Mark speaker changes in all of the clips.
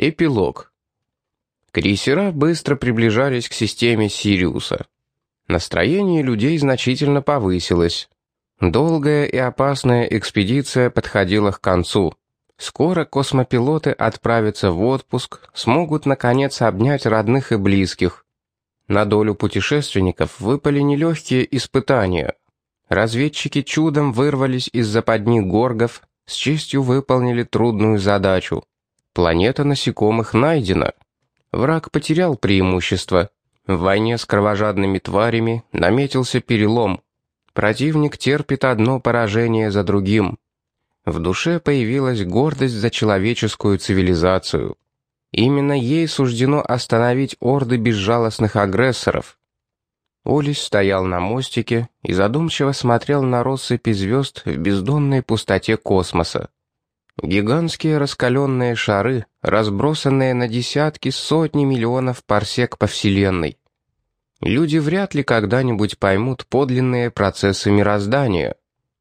Speaker 1: Эпилог. Крейсера быстро приближались к системе Сириуса. Настроение людей значительно повысилось. Долгая и опасная экспедиция подходила к концу. Скоро космопилоты отправятся в отпуск, смогут наконец обнять родных и близких. На долю путешественников выпали нелегкие испытания. Разведчики чудом вырвались из западни горгов, с честью выполнили трудную задачу. Планета насекомых найдена. Враг потерял преимущество. В войне с кровожадными тварями наметился перелом. Противник терпит одно поражение за другим. В душе появилась гордость за человеческую цивилизацию. Именно ей суждено остановить орды безжалостных агрессоров. Олис стоял на мостике и задумчиво смотрел на россыпи звезд в бездонной пустоте космоса. Гигантские раскаленные шары, разбросанные на десятки, сотни миллионов парсек по Вселенной. Люди вряд ли когда-нибудь поймут подлинные процессы мироздания.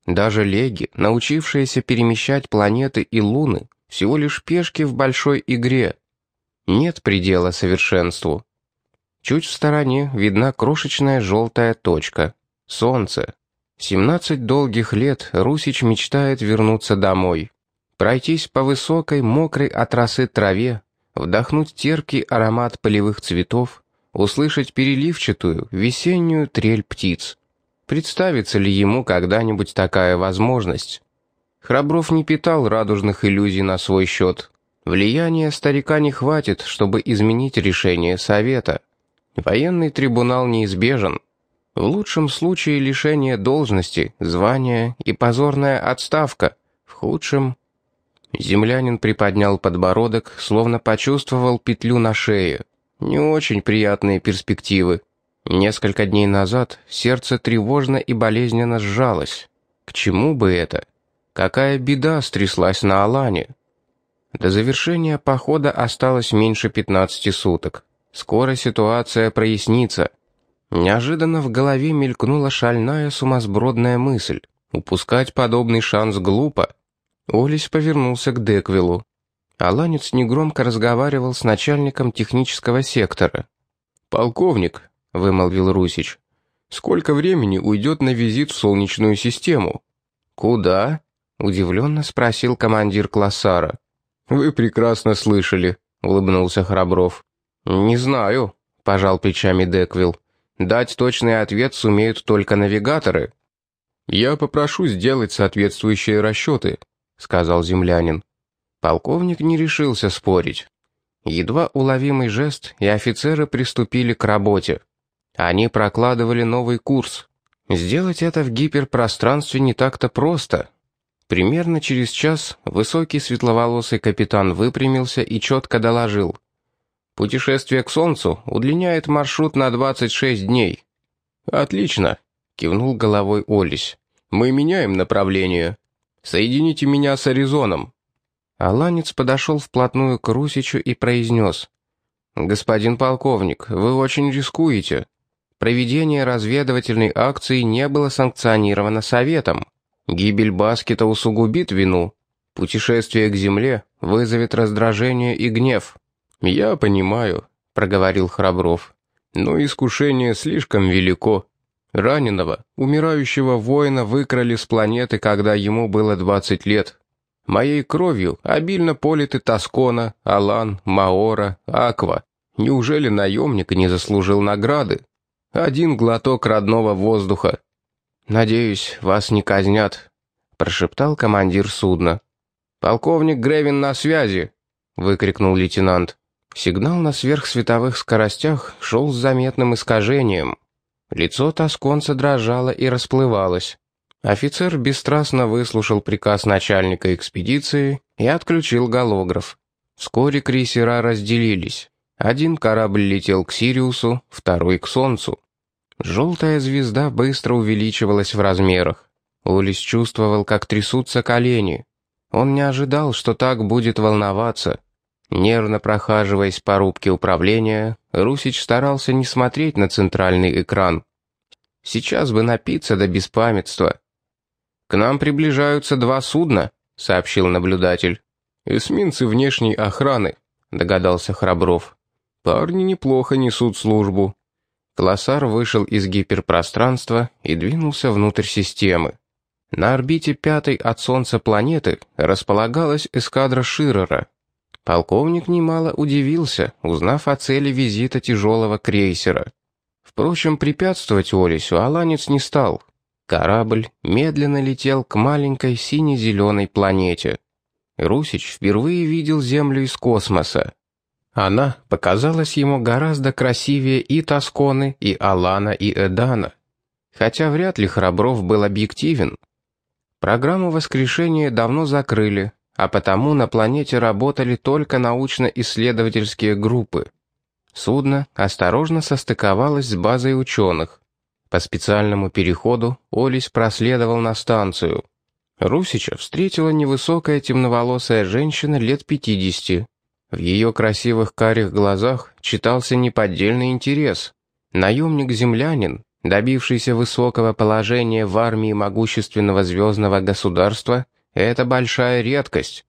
Speaker 1: Даже леги, научившиеся перемещать планеты и луны, всего лишь пешки в большой игре. Нет предела совершенству. Чуть в стороне видна крошечная желтая точка. Солнце. 17 долгих лет Русич мечтает вернуться домой пройтись по высокой, мокрой от росы траве, вдохнуть терпкий аромат полевых цветов, услышать переливчатую, весеннюю трель птиц. Представится ли ему когда-нибудь такая возможность? Храбров не питал радужных иллюзий на свой счет. Влияния старика не хватит, чтобы изменить решение совета. Военный трибунал неизбежен. В лучшем случае лишение должности, звания и позорная отставка. В худшем Землянин приподнял подбородок, словно почувствовал петлю на шее. Не очень приятные перспективы. Несколько дней назад сердце тревожно и болезненно сжалось. К чему бы это? Какая беда стряслась на Алане? До завершения похода осталось меньше 15 суток. Скоро ситуация прояснится. Неожиданно в голове мелькнула шальная сумасбродная мысль. Упускать подобный шанс глупо. Олесь повернулся к Деквилу. Аланец негромко разговаривал с начальником технического сектора.
Speaker 2: «Полковник», — вымолвил Русич, — «сколько времени уйдет на визит в Солнечную систему?»
Speaker 1: «Куда?» — удивленно спросил командир Классара.
Speaker 2: «Вы прекрасно слышали», — улыбнулся Храбров.
Speaker 1: «Не знаю», — пожал плечами Деквилл. «Дать точный ответ сумеют только навигаторы».
Speaker 2: «Я попрошу сделать соответствующие расчеты», — сказал землянин.
Speaker 1: Полковник не решился спорить. Едва уловимый жест, и офицеры приступили к работе. Они прокладывали новый курс. Сделать это в гиперпространстве не так-то просто. Примерно через час высокий светловолосый капитан выпрямился и четко доложил. «Путешествие к Солнцу удлиняет маршрут на 26 дней».
Speaker 2: «Отлично», — кивнул головой Олесь. «Мы меняем направление. Соедините меня с Аризоном».
Speaker 1: Аланец подошел вплотную к Русичу и произнес. «Господин полковник, вы очень рискуете. Проведение разведывательной акции не было санкционировано Советом. Гибель Баскета усугубит вину. Путешествие к Земле вызовет раздражение и гнев».
Speaker 2: «Я понимаю», — проговорил Храбров. «Но искушение слишком велико. Раненого, умирающего воина выкрали с планеты, когда ему было 20 лет. Моей кровью обильно политы Тоскона, Алан, Маора, Аква. Неужели наемник не заслужил награды? Один глоток родного воздуха.
Speaker 1: «Надеюсь, вас не казнят», — прошептал командир судна. «Полковник Гревин на связи», — выкрикнул лейтенант. Сигнал на сверхсветовых скоростях шел с заметным искажением. Лицо тосконца дрожало и расплывалось. Офицер бесстрастно выслушал приказ начальника экспедиции и отключил голограф. Вскоре крейсера разделились. Один корабль летел к Сириусу, второй к Солнцу. Желтая звезда быстро увеличивалась в размерах. Улис чувствовал, как трясутся колени. Он не ожидал, что так будет волноваться. Нервно прохаживаясь по рубке управления, Русич старался не смотреть на центральный экран. Сейчас бы напиться до беспамятства. «К нам приближаются два судна», — сообщил наблюдатель.
Speaker 2: «Эсминцы внешней охраны», —
Speaker 1: догадался Храбров.
Speaker 2: «Парни неплохо несут службу».
Speaker 1: Классар вышел из гиперпространства и двинулся внутрь системы. На орбите пятой от Солнца планеты располагалась эскадра Ширера. Полковник немало удивился, узнав о цели визита тяжелого крейсера. Впрочем, препятствовать Олесю Аланец не стал. Корабль медленно летел к маленькой сине-зеленой планете. Русич впервые видел Землю из космоса. Она показалась ему гораздо красивее и Тосконы, и Алана, и Эдана. Хотя вряд ли Храбров был объективен. Программу воскрешения давно закрыли, а потому на планете работали только научно-исследовательские группы. Судно осторожно состыковалось с базой ученых. По специальному переходу Олесь проследовал на станцию. Русича встретила невысокая темноволосая женщина лет 50. В ее красивых карих глазах читался неподдельный интерес. Наемник-землянин, добившийся высокого положения в армии могущественного звездного государства, это большая редкость.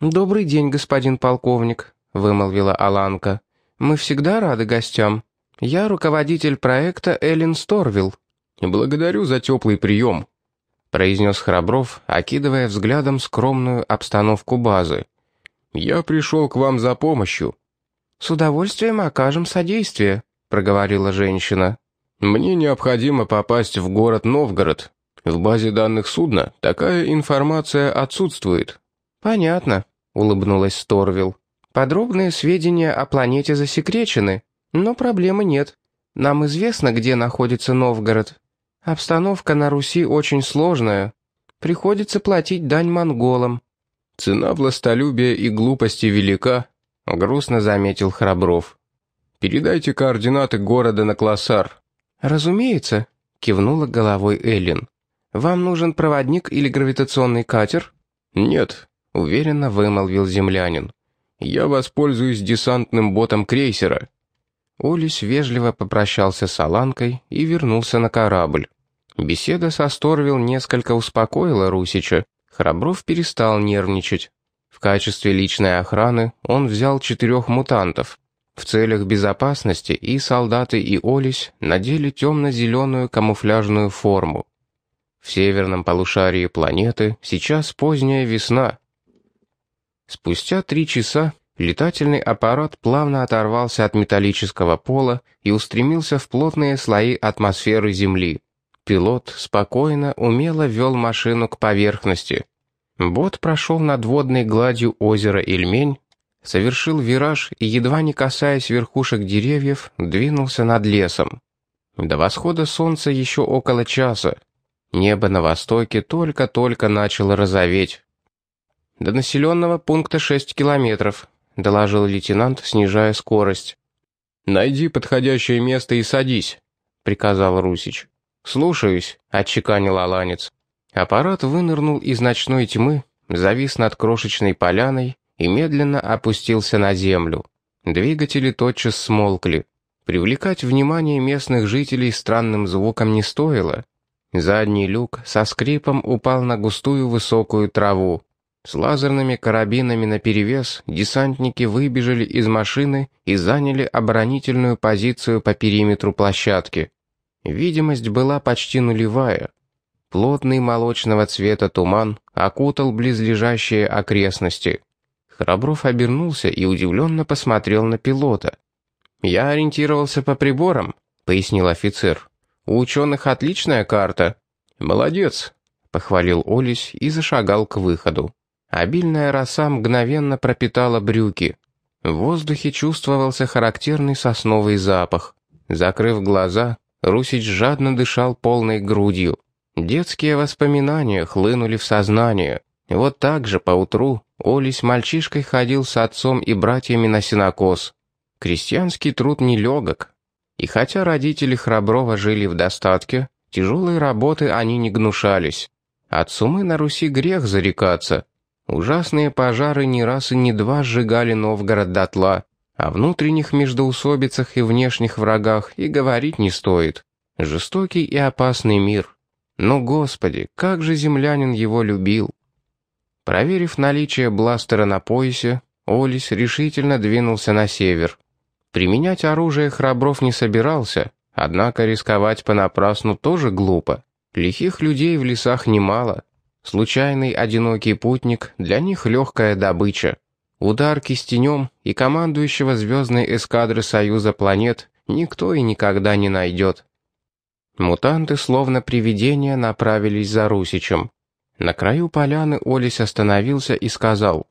Speaker 1: «Добрый день, господин полковник», — вымолвила Аланка. «Мы всегда рады гостям. Я руководитель проекта Эллен Сторвилл».
Speaker 2: «Благодарю за теплый прием», — произнес Храбров, окидывая взглядом скромную обстановку базы. «Я пришел к вам за помощью».
Speaker 1: «С удовольствием окажем содействие», — проговорила женщина.
Speaker 2: «Мне необходимо попасть в город Новгород. В базе данных судна такая информация отсутствует».
Speaker 1: «Понятно», — улыбнулась Сторвилл. «Подробные сведения о планете засекречены, но проблемы нет. Нам известно, где находится Новгород. Обстановка на Руси очень сложная. Приходится платить дань монголам».
Speaker 2: «Цена властолюбия и глупости велика», — грустно заметил Храбров. «Передайте координаты города на Классар».
Speaker 1: «Разумеется», — кивнула головой Эллин. «Вам нужен проводник или гравитационный катер?»
Speaker 2: «Нет», — уверенно вымолвил землянин. «Я воспользуюсь десантным ботом крейсера».
Speaker 1: Олесь вежливо попрощался с Аланкой и вернулся на корабль. Беседа со Сторвил несколько успокоила Русича. Храбров перестал нервничать. В качестве личной охраны он взял четырех мутантов. В целях безопасности и солдаты, и Олесь надели темно-зеленую камуфляжную форму. В северном полушарии планеты сейчас поздняя весна. Спустя три часа летательный аппарат плавно оторвался от металлического пола и устремился в плотные слои атмосферы Земли. Пилот спокойно, умело вел машину к поверхности. Бот прошел над водной гладью озера Ильмень, совершил вираж и, едва не касаясь верхушек деревьев, двинулся над лесом. До восхода солнца еще около часа. Небо на востоке только-только начало розоветь. «До населенного пункта шесть километров», — доложил лейтенант, снижая скорость.
Speaker 2: «Найди подходящее место и садись», — приказал Русич.
Speaker 1: «Слушаюсь», — отчеканил Аланец. Аппарат вынырнул из ночной тьмы, завис над крошечной поляной и медленно опустился на землю. Двигатели тотчас смолкли. Привлекать внимание местных жителей странным звуком не стоило. Задний люк со скрипом упал на густую высокую траву. С лазерными карабинами наперевес десантники выбежали из машины и заняли оборонительную позицию по периметру площадки. Видимость была почти нулевая. Плотный молочного цвета туман окутал близлежащие окрестности. Храбров обернулся и удивленно посмотрел на пилота. «Я ориентировался по приборам», — пояснил офицер. У ученых отличная карта».
Speaker 2: «Молодец», — похвалил Олесь и зашагал к выходу.
Speaker 1: Обильная роса мгновенно пропитала брюки. В воздухе чувствовался характерный сосновый запах. Закрыв глаза, Русич жадно дышал полной грудью. Детские воспоминания хлынули в сознание. Вот так же поутру Олесь мальчишкой ходил с отцом и братьями на сенокос. Крестьянский труд нелегок, и хотя родители Храброва жили в достатке, тяжелой работы они не гнушались. От сумы на Руси грех зарекаться. Ужасные пожары не раз и не два сжигали Новгород дотла, о внутренних междоусобицах и внешних врагах и говорить не стоит. Жестокий и опасный мир. Но, Господи, как же землянин его любил! Проверив наличие бластера на поясе, Олис решительно двинулся на север. Применять оружие Храбров не собирался, однако рисковать понапрасну тоже глупо. Лихих людей в лесах немало. Случайный одинокий путник для них легкая добыча. Удар кистенем и командующего звездной эскадры Союза планет никто и никогда не найдет. Мутанты, словно привидения, направились за Русичем. На краю поляны Олесь остановился и сказал,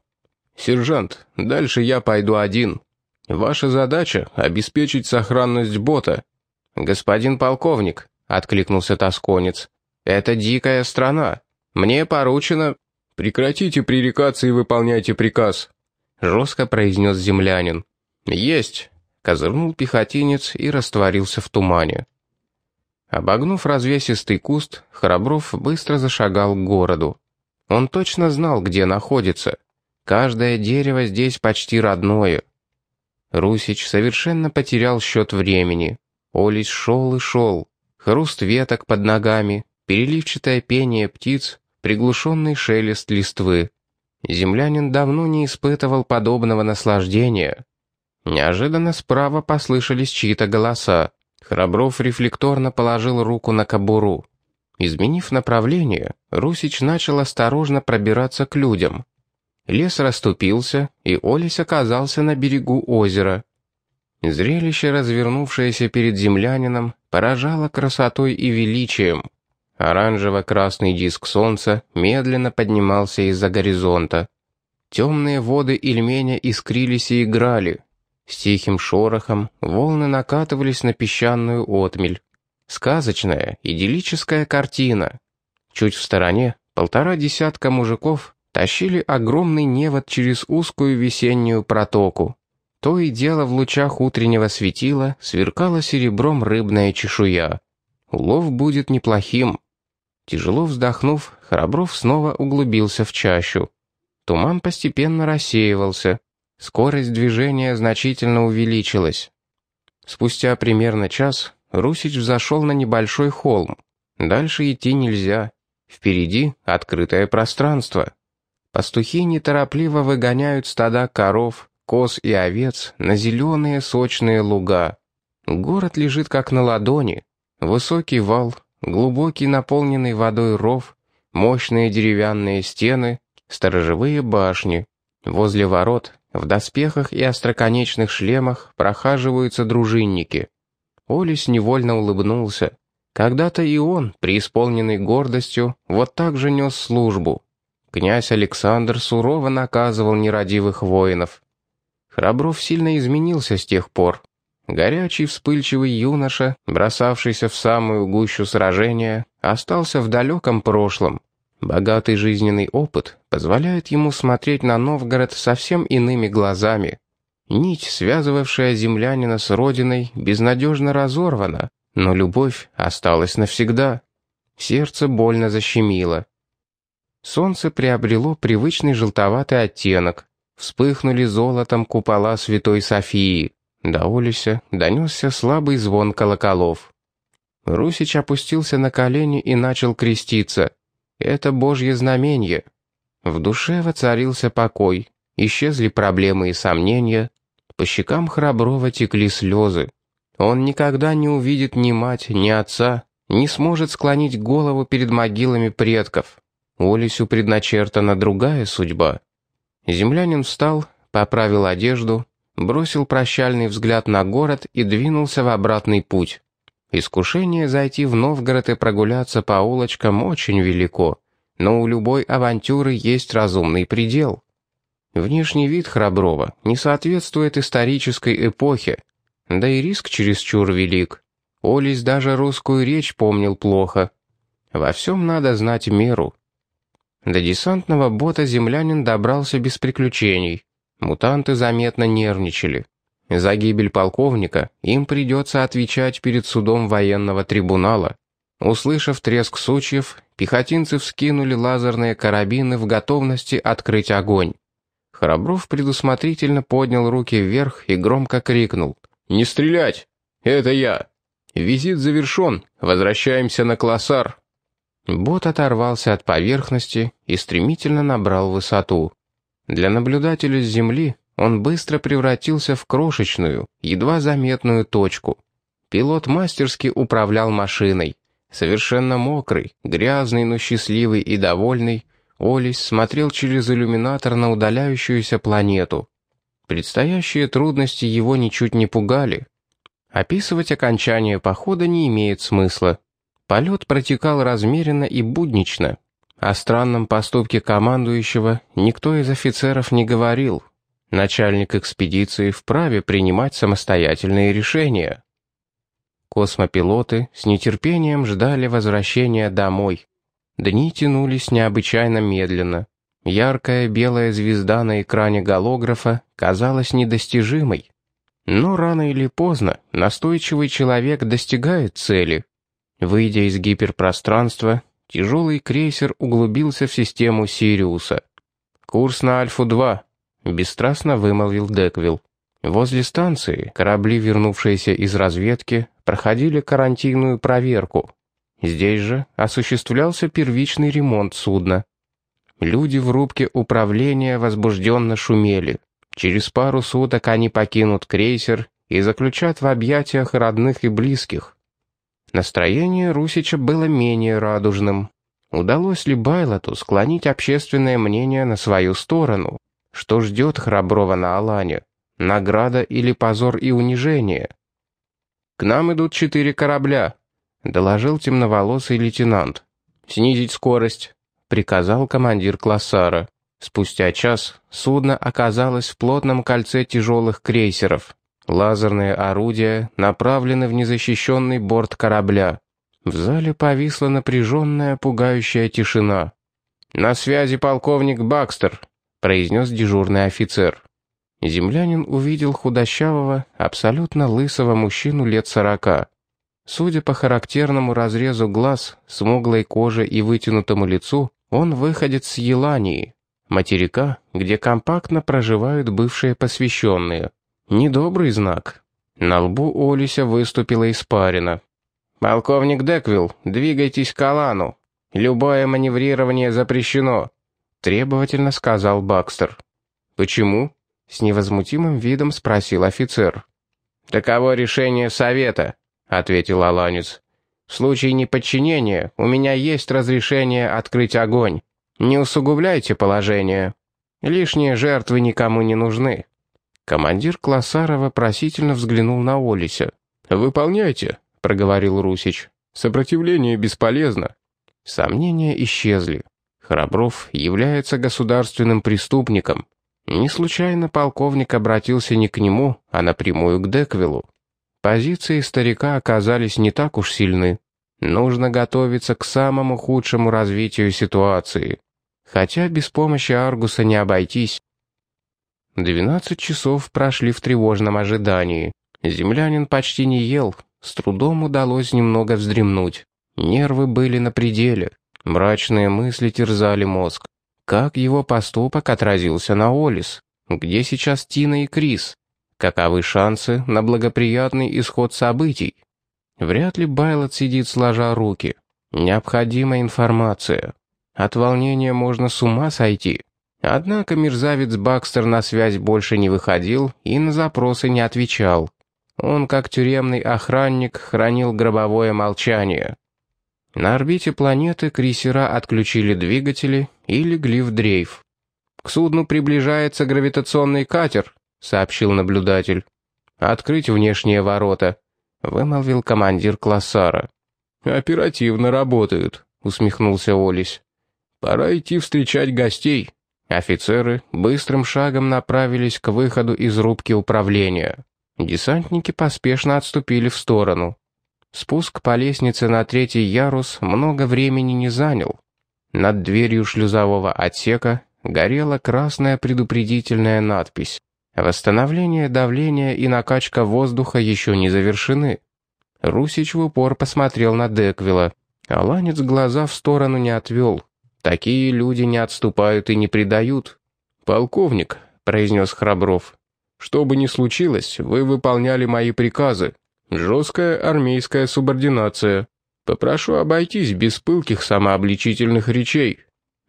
Speaker 1: «Сержант, дальше я пойду один. Ваша задача — обеспечить сохранность бота». «Господин полковник», — откликнулся тосконец, — «это дикая страна. Мне поручено...» «Прекратите пререкаться и выполняйте приказ», — жестко произнес землянин. «Есть», — козырнул пехотинец и растворился в тумане. Обогнув развесистый куст, Храбров быстро зашагал к городу. Он точно знал, где находится. Каждое дерево здесь почти родное. Русич совершенно потерял счет времени. Олесь шел и шел. Хруст веток под ногами, переливчатое пение птиц, приглушенный шелест листвы. Землянин давно не испытывал подобного наслаждения. Неожиданно справа послышались чьи-то голоса. Храбров рефлекторно положил руку на кобуру. Изменив направление, Русич начал осторожно пробираться к людям. Лес расступился, и Олесь оказался на берегу озера. Зрелище, развернувшееся перед землянином, поражало красотой и величием. Оранжево-красный диск солнца медленно поднимался из-за горизонта. Темные воды Ильменя искрились и играли, с тихим шорохом волны накатывались на песчаную отмель. Сказочная, идиллическая картина. Чуть в стороне полтора десятка мужиков тащили огромный невод через узкую весеннюю протоку. То и дело в лучах утреннего светила сверкала серебром рыбная чешуя. Улов будет неплохим. Тяжело вздохнув, Храбров снова углубился в чащу. Туман постепенно рассеивался. Скорость движения значительно увеличилась. Спустя примерно час Русич взошел на небольшой холм. Дальше идти нельзя. Впереди открытое пространство. Пастухи неторопливо выгоняют стада коров, коз и овец на зеленые сочные луга. Город лежит как на ладони. Высокий вал, глубокий наполненный водой ров, мощные деревянные стены, сторожевые башни. Возле ворот в доспехах и остроконечных шлемах прохаживаются дружинники. Олесь невольно улыбнулся. Когда-то и он, преисполненный гордостью, вот так же нес службу. Князь Александр сурово наказывал нерадивых воинов. Храбров сильно изменился с тех пор. Горячий, вспыльчивый юноша, бросавшийся в самую гущу сражения, остался в далеком прошлом. Богатый жизненный опыт позволяет ему смотреть на Новгород совсем иными глазами. Нить, связывавшая землянина с родиной, безнадежно разорвана, но любовь осталась навсегда. Сердце больно защемило. Солнце приобрело привычный желтоватый оттенок. Вспыхнули золотом купола Святой Софии. До Олеся донесся слабый звон колоколов. Русич опустился на колени и начал креститься — это Божье знамение. В душе воцарился покой, исчезли проблемы и сомнения, по щекам Храброва текли слезы. Он никогда не увидит ни мать, ни отца, не сможет склонить голову перед могилами предков. Олесю предначертана другая судьба. Землянин встал, поправил одежду, бросил прощальный взгляд на город и двинулся в обратный путь. Искушение зайти в Новгород и прогуляться по улочкам очень велико, но у любой авантюры есть разумный предел. Внешний вид Храброва не соответствует исторической эпохе, да и риск чересчур велик. Олесь даже русскую речь помнил плохо. Во всем надо знать меру. До десантного бота землянин добрался без приключений. Мутанты заметно нервничали. За гибель полковника им придется отвечать перед судом военного трибунала. Услышав треск сучьев, пехотинцы вскинули лазерные карабины в готовности открыть огонь. Храбров предусмотрительно поднял руки вверх и громко крикнул. «Не стрелять! Это я! Визит завершен, возвращаемся на классар!» Бот оторвался от поверхности и стремительно набрал высоту. Для наблюдателя с Земли он быстро превратился в крошечную, едва заметную точку. Пилот мастерски управлял машиной. Совершенно мокрый, грязный, но счастливый и довольный, Олис смотрел через иллюминатор на удаляющуюся планету. Предстоящие трудности его ничуть не пугали. Описывать окончание похода не имеет смысла. Полет протекал размеренно и буднично. О странном поступке командующего никто из офицеров не говорил. Начальник экспедиции вправе принимать самостоятельные решения. Космопилоты с нетерпением ждали возвращения домой. Дни тянулись необычайно медленно. Яркая белая звезда на экране голографа казалась недостижимой. Но рано или поздно настойчивый человек достигает цели. Выйдя из гиперпространства, тяжелый крейсер углубился в систему Сириуса. «Курс на Альфу-2», — бесстрастно вымолвил Деквилл. Возле станции корабли, вернувшиеся из разведки, проходили карантинную проверку. Здесь же осуществлялся первичный ремонт судна. Люди в рубке управления возбужденно шумели. Через пару суток они покинут крейсер и заключат в объятиях родных и близких. Настроение Русича было менее радужным. Удалось ли Байлоту склонить общественное мнение на свою сторону? Что ждет Храброва на Алане? Награда или позор и унижение? «К нам идут четыре корабля», — доложил темноволосый лейтенант. «Снизить скорость», — приказал командир Классара. Спустя час судно оказалось в плотном кольце тяжелых крейсеров. Лазерные орудия направлены в незащищенный борт корабля. В зале повисла напряженная, пугающая тишина. «На связи полковник Бакстер», — произнес дежурный офицер. Землянин увидел худощавого, абсолютно лысого мужчину лет сорока. Судя по характерному разрезу глаз, смуглой коже и вытянутому лицу, он выходит с Елании, материка, где компактно проживают бывшие посвященные. Недобрый знак. На лбу Олися выступила испарина. «Полковник Деквилл, двигайтесь к Алану. Любое маневрирование запрещено», — требовательно сказал Бакстер. «Почему?» — с невозмутимым видом спросил офицер. «Таково решение совета», — ответил Аланец. «В случае неподчинения у меня есть разрешение открыть огонь. Не усугубляйте положение. Лишние жертвы никому не нужны». Командир Классара вопросительно взглянул на Олися. «Выполняйте», — проговорил Русич. «Сопротивление бесполезно». Сомнения исчезли. Храбров является государственным преступником. Не случайно полковник обратился не к нему, а напрямую к Деквилу. Позиции старика оказались не так уж сильны. Нужно готовиться к самому худшему развитию ситуации. Хотя без помощи Аргуса не обойтись. Двенадцать часов прошли в тревожном ожидании. Землянин почти не ел, с трудом удалось немного вздремнуть. Нервы были на пределе, мрачные мысли терзали мозг. Как его поступок отразился на Олис? Где сейчас Тина и Крис? Каковы шансы на благоприятный исход событий? Вряд ли Байлот сидит сложа руки. Необходима информация. От волнения можно с ума сойти. Однако мерзавец Бакстер на связь больше не выходил и на запросы не отвечал. Он, как тюремный охранник, хранил гробовое молчание. На орбите планеты крейсера отключили двигатели и легли в дрейф. «К судну приближается гравитационный катер», — сообщил наблюдатель. «Открыть внешние ворота», — вымолвил командир Классара. «Оперативно работают», — усмехнулся Олесь. «Пора идти встречать гостей». Офицеры быстрым шагом направились к выходу из рубки управления. Десантники поспешно отступили в сторону. Спуск по лестнице на третий ярус много времени не занял. Над дверью шлюзового отсека горела красная предупредительная надпись. Восстановление давления и накачка воздуха еще не завершены. Русич в упор посмотрел на Деквила. Аланец глаза в сторону не отвел. Такие люди не отступают и не предают. «Полковник», — произнес Храбров, — «что бы ни случилось, вы выполняли мои приказы. Жесткая армейская субординация. Попрошу обойтись без пылких самообличительных речей.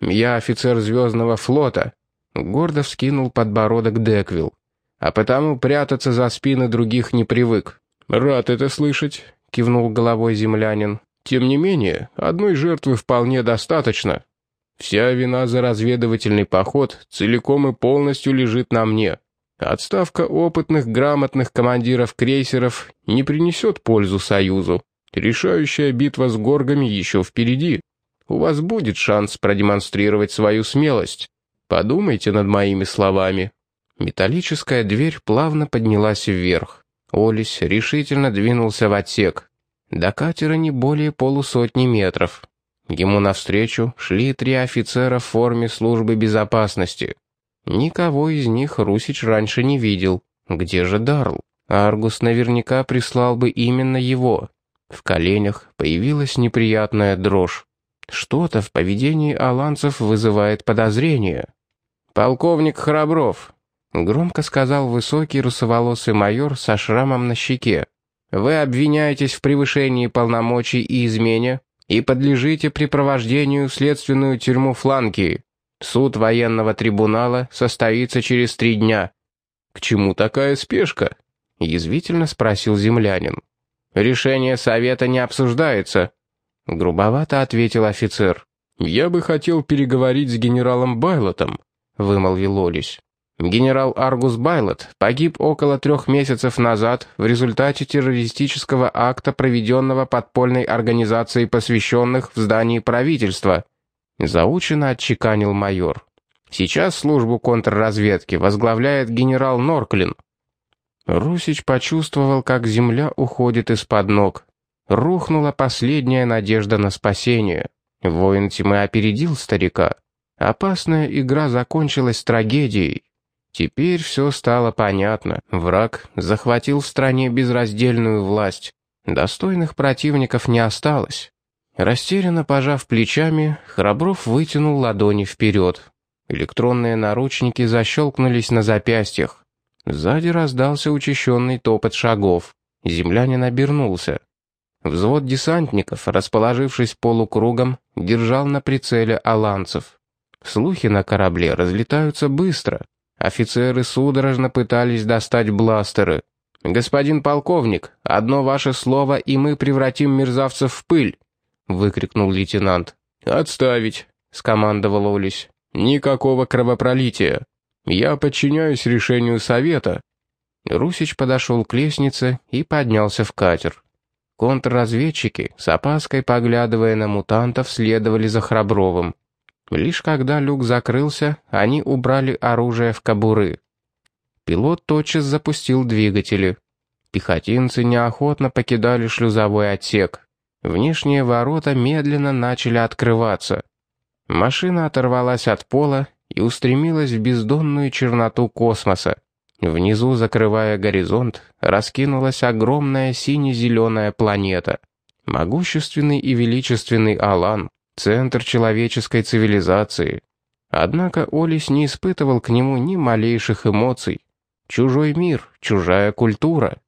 Speaker 1: Я офицер Звездного флота. Гордо вскинул подбородок Деквилл. «А потому прятаться за спины других не привык».
Speaker 2: «Рад это слышать», — кивнул головой землянин. «Тем не менее, одной жертвы вполне достаточно. Вся вина за разведывательный поход целиком и полностью лежит на мне. Отставка опытных, грамотных командиров крейсеров не принесет пользу Союзу. Решающая битва с горгами еще впереди. У вас будет шанс продемонстрировать свою смелость. Подумайте над моими словами». Металлическая дверь плавно поднялась вверх. Олесь решительно двинулся в отсек. До катера не более полусотни метров. Ему навстречу шли три офицера в форме службы безопасности. Никого из них Русич раньше не видел. Где же Дарл? Аргус наверняка прислал бы именно его. В коленях появилась неприятная дрожь. Что-то в поведении аланцев вызывает подозрение. «Полковник Храбров», — громко сказал высокий русоволосый майор со шрамом на щеке. «Вы обвиняетесь в превышении полномочий и измене и подлежите припровождению в следственную тюрьму Фланки. Суд военного трибунала состоится через три дня». «К чему такая спешка?» — язвительно спросил землянин. «Решение совета не обсуждается», — грубовато ответил офицер. «Я бы хотел переговорить с генералом Байлотом», — вымолвил Олесь. Генерал Аргус Байлот погиб около трех месяцев назад в результате террористического акта, проведенного подпольной организацией посвященных в здании правительства. Заучено отчеканил майор. Сейчас службу контрразведки возглавляет генерал Норклин. Русич почувствовал, как земля уходит из-под ног. Рухнула последняя надежда на спасение. Воин тьмы опередил старика. Опасная игра закончилась трагедией. Теперь все стало понятно. Враг захватил в стране безраздельную власть. Достойных противников не осталось. Растерянно пожав плечами, Храбров вытянул ладони вперед. Электронные наручники защелкнулись на запястьях. Сзади раздался учащенный топот шагов. Землянин обернулся. Взвод десантников, расположившись полукругом, держал на прицеле аланцев. Слухи на корабле разлетаются быстро. Офицеры судорожно пытались достать бластеры. «Господин полковник, одно ваше слово, и мы превратим мерзавцев в пыль!» — выкрикнул лейтенант. «Отставить!» — скомандовал Олесь. «Никакого кровопролития. Я подчиняюсь решению совета». Русич подошел к лестнице и поднялся в катер. Контрразведчики, с опаской поглядывая на мутантов, следовали за Храбровым. Лишь когда люк закрылся, они убрали оружие в кобуры. Пилот тотчас запустил двигатели. Пехотинцы неохотно покидали шлюзовой отсек. Внешние ворота медленно начали открываться. Машина оторвалась от пола и устремилась в бездонную черноту космоса. Внизу, закрывая горизонт, раскинулась огромная сине-зеленая планета. Могущественный и величественный Алан, центр человеческой цивилизации. Однако Олис не испытывал к нему ни малейших эмоций. Чужой мир, чужая культура.